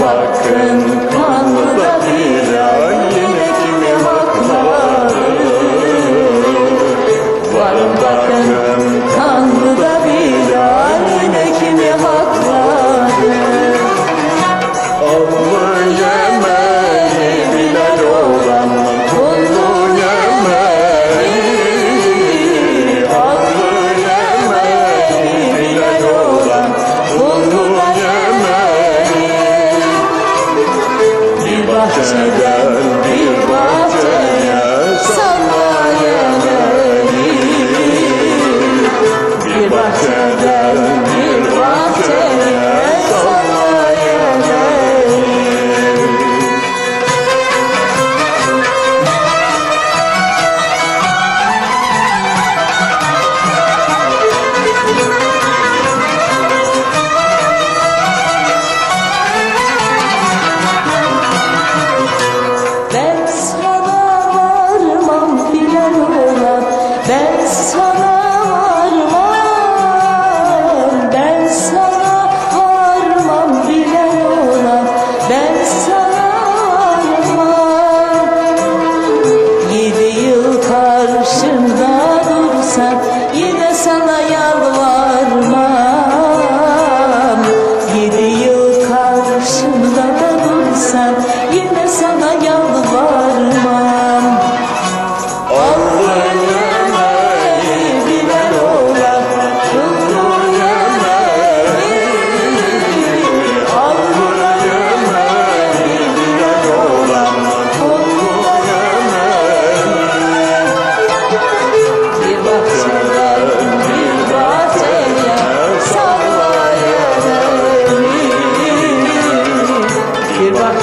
bakın kanlı da bir ay. gel bir ya Allah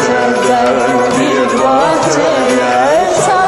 Santa, give water, yes,